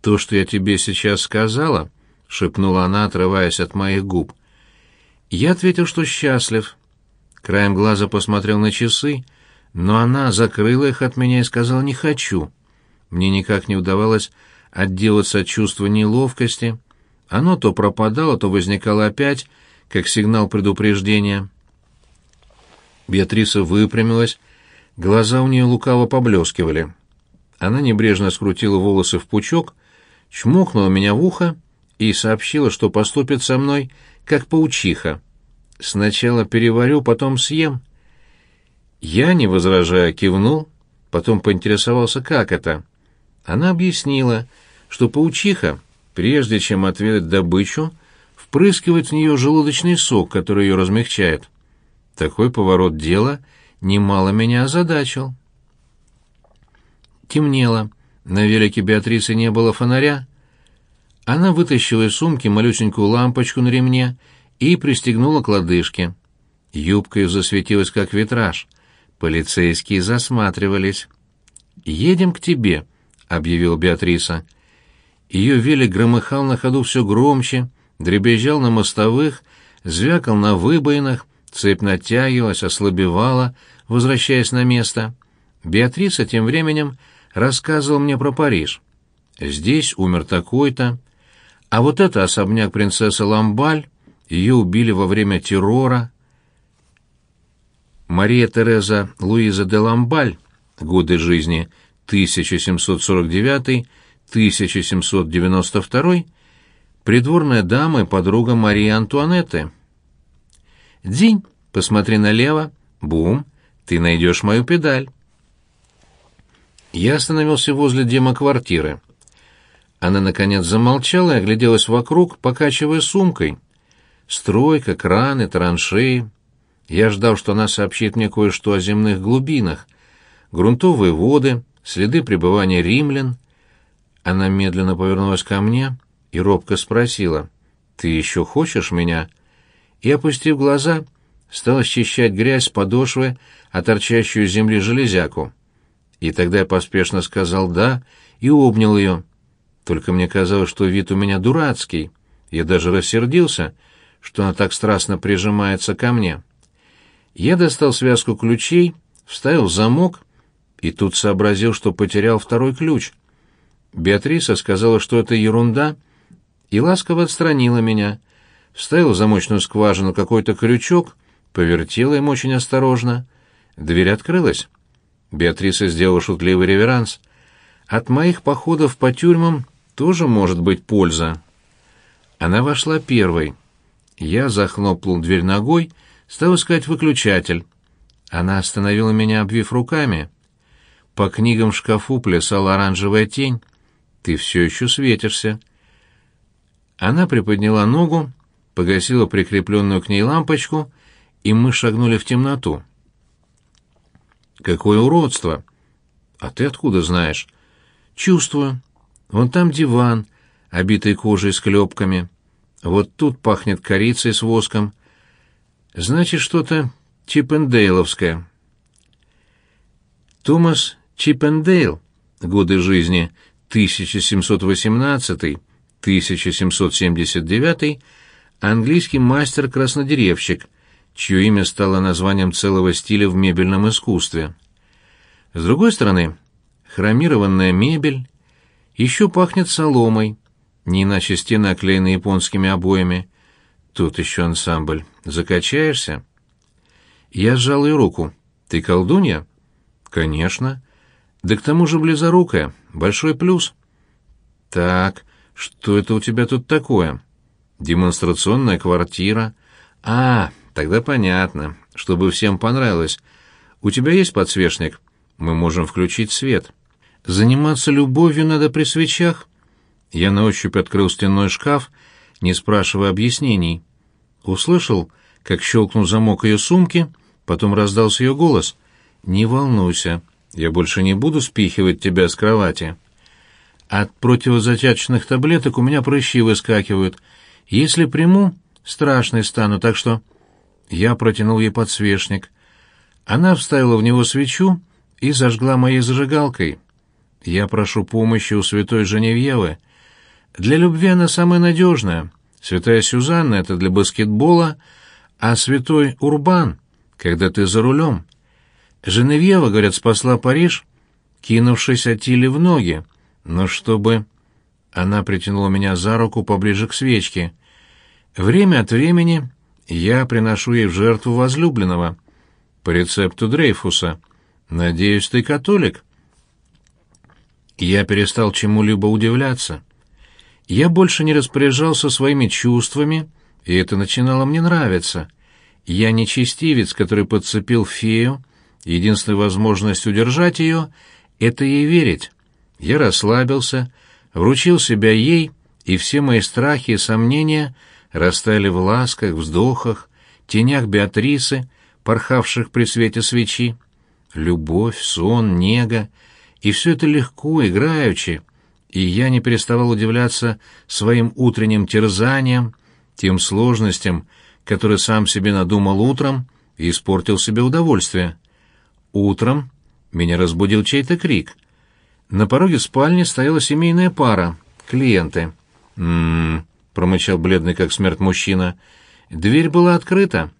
«То, что я тебе сейчас сказала», — шепнула она, отрываясь от моих губ. Я ответил, что счастлив. Краем глаза посмотрел на часы, но она закрыла их от меня и сказала «не хочу». Мне никак не удавалось отделаться от чувства неловкости. Оно то пропадало, то возникало опять, как сигнал предупреждения. Беатриса выпрямилась, глаза у нее лукаво поблескивали. Она небрежно скрутила волосы в пучок, чмокнула меня в ухо и сообщила, что поступит со мной, как паучиха. Сначала переварю, потом съем. Я, не возражая, кивнул, потом поинтересовался, как это. Она объяснила, что паучиха, прежде чем отведать добычу, впрыскивает в нее желудочный сок, который ее размягчает. Такой поворот дела немало меня озадачил. Темнело. На велике Беатрисы не было фонаря. Она вытащила из сумки малюсенькую лампочку на ремне и пристегнула к лодыжке. Юбка ее засветилась, как витраж. Полицейские засматривались. «Едем к тебе», — объявил Беатриса. Ее велик громыхал на ходу все громче, дребезжал на мостовых, звякал на выбоинах, цепь натягивалась, ослабевала, возвращаясь на место. Беатриса тем временем рассказывал мне про Париж. Здесь умер такой-то, а вот это особняк принцессы Ламбаль, ее убили во время террора. Мария Тереза Луиза де Ламбаль, годы жизни 1749-1792, придворная дама и подруга Марии Антуанетты. День, посмотри налево, бум, ты найдешь мою педаль. Я остановился возле демоквартиры. Она, наконец, замолчала и огляделась вокруг, покачивая сумкой. Стройка, краны, траншеи. Я ждал, что она сообщит мне кое-что о земных глубинах. Грунтовые воды, следы пребывания римлян. Она медленно повернулась ко мне и робко спросила, «Ты еще хочешь меня?» И, опустив глаза, стала счищать грязь с подошвы, а торчащую из земли железяку. И тогда я поспешно сказал «да» и обнял ее. Только мне казалось, что вид у меня дурацкий. Я даже рассердился, что она так страстно прижимается ко мне. Я достал связку ключей, вставил замок и тут сообразил, что потерял второй ключ. Беатриса сказала, что это ерунда, и ласково отстранила меня. Вставил в замочную скважину какой-то крючок, повертела им очень осторожно. Дверь открылась. Беатриса сделала шутливый реверанс. От моих походов по тюрьмам тоже может быть польза. Она вошла первой. Я захлопнул дверь ногой, стал искать выключатель. Она остановила меня, обвив руками. По книгам в шкафу плясала оранжевая тень. Ты все еще светишься. Она приподняла ногу, погасила прикрепленную к ней лампочку, и мы шагнули в темноту. Какое уродство! А ты откуда знаешь? Чувствую. Вон там диван, обитый кожей с клепками. Вот тут пахнет корицей с воском. Значит, что-то чиппендейловское. Томас Чиппендейл, годы жизни 1718-1779, английский мастер-краснодеревщик — чье имя стало названием целого стиля в мебельном искусстве. С другой стороны, хромированная мебель еще пахнет соломой, не иначе стены оклеены японскими обоями. Тут еще ансамбль. Закачаешься? Я сжал ее руку. Ты колдунья? Конечно. Да к тому же близорукая. Большой плюс. Так, что это у тебя тут такое? Демонстрационная квартира. А, Тогда понятно, чтобы всем понравилось. У тебя есть подсвечник? Мы можем включить свет. Заниматься любовью надо при свечах. Я на ощупь открыл стенной шкаф, не спрашивая объяснений. Услышал, как щелкнул замок ее сумки, потом раздался ее голос. «Не волнуйся, я больше не буду спихивать тебя с кровати. От противозатяточных таблеток у меня прыщи выскакивают. Если приму, страшный стану, так что я протянул ей подсвечник. Она вставила в него свечу и зажгла моей зажигалкой. Я прошу помощи у святой Женевьевы — Для любви она самая надежная. Святая Сюзанна — это для баскетбола, а святой Урбан — когда ты за рулем. Женевьева, говорят, спасла Париж, кинувшись Атиле в ноги, но чтобы... Она притянула меня за руку поближе к свечке. Время от времени я приношу ей в жертву возлюбленного. По рецепту Дрейфуса. Надеюсь, ты католик? Я перестал чему-либо удивляться. Я больше не распоряжался своими чувствами, и это начинало мне нравиться. Я не честивец, который подцепил фею. Единственная возможность удержать ее — это ей верить. Я расслабился, вручил себя ей, и все мои страхи и сомнения растаяли в ласках, вздохах, тенях Беатрисы, порхавших при свете свечи. Любовь, сон, нега — и все это легко, играючи, и я не переставал удивляться своим утренним терзаниям, тем сложностям, которые сам себе надумал утром и испортил себе удовольствие. Утром меня разбудил чей-то крик. На пороге спальни стояла семейная пара, клиенты. «М-м-м», промычал бледный как смерть мужчина. Дверь была открыта.